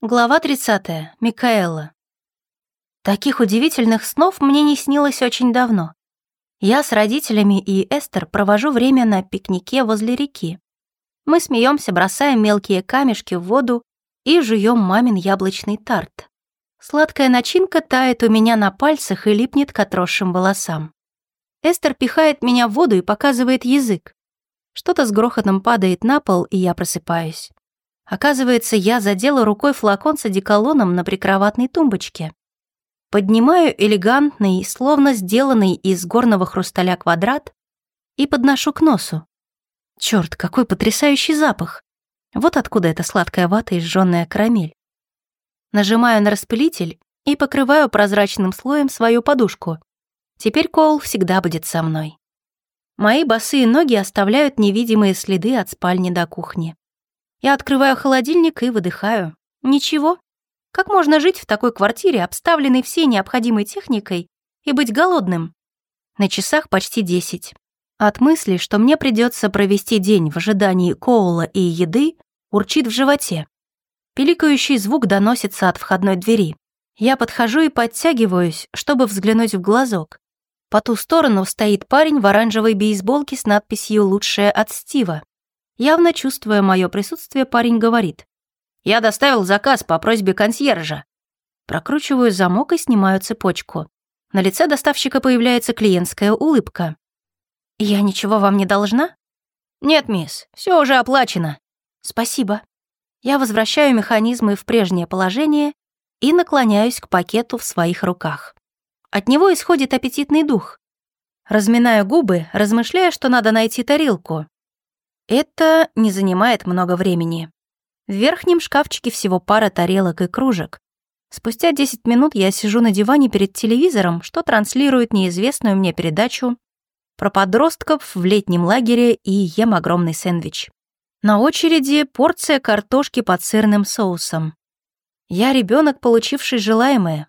Глава 30. Микаэла. Таких удивительных снов мне не снилось очень давно. Я с родителями и Эстер провожу время на пикнике возле реки. Мы смеемся, бросаем мелкие камешки в воду и жуем мамин яблочный тарт. Сладкая начинка тает у меня на пальцах и липнет к отросшим волосам. Эстер пихает меня в воду и показывает язык. Что-то с грохотом падает на пол, и я просыпаюсь. Оказывается, я задела рукой флакон с одеколоном на прикроватной тумбочке. Поднимаю элегантный, словно сделанный из горного хрусталя квадрат и подношу к носу. Черт, какой потрясающий запах! Вот откуда эта сладкая вата и жжёная карамель. Нажимаю на распылитель и покрываю прозрачным слоем свою подушку. Теперь Коул всегда будет со мной. Мои босые ноги оставляют невидимые следы от спальни до кухни. Я открываю холодильник и выдыхаю. Ничего. Как можно жить в такой квартире, обставленной всей необходимой техникой, и быть голодным? На часах почти десять. От мысли, что мне придется провести день в ожидании коула и еды, урчит в животе. Пиликающий звук доносится от входной двери. Я подхожу и подтягиваюсь, чтобы взглянуть в глазок. По ту сторону стоит парень в оранжевой бейсболке с надписью «Лучшее от Стива». Явно чувствуя мое присутствие, парень говорит. «Я доставил заказ по просьбе консьержа». Прокручиваю замок и снимаю цепочку. На лице доставщика появляется клиентская улыбка. «Я ничего вам не должна?» «Нет, мисс, все уже оплачено». «Спасибо». Я возвращаю механизмы в прежнее положение и наклоняюсь к пакету в своих руках. От него исходит аппетитный дух. Разминаю губы, размышляя, что надо найти тарелку, это не занимает много времени. В верхнем шкафчике всего пара тарелок и кружек. Спустя 10 минут я сижу на диване перед телевизором, что транслирует неизвестную мне передачу про подростков в летнем лагере и ем огромный сэндвич. На очереди порция картошки под сырным соусом. Я ребенок, получивший желаемое,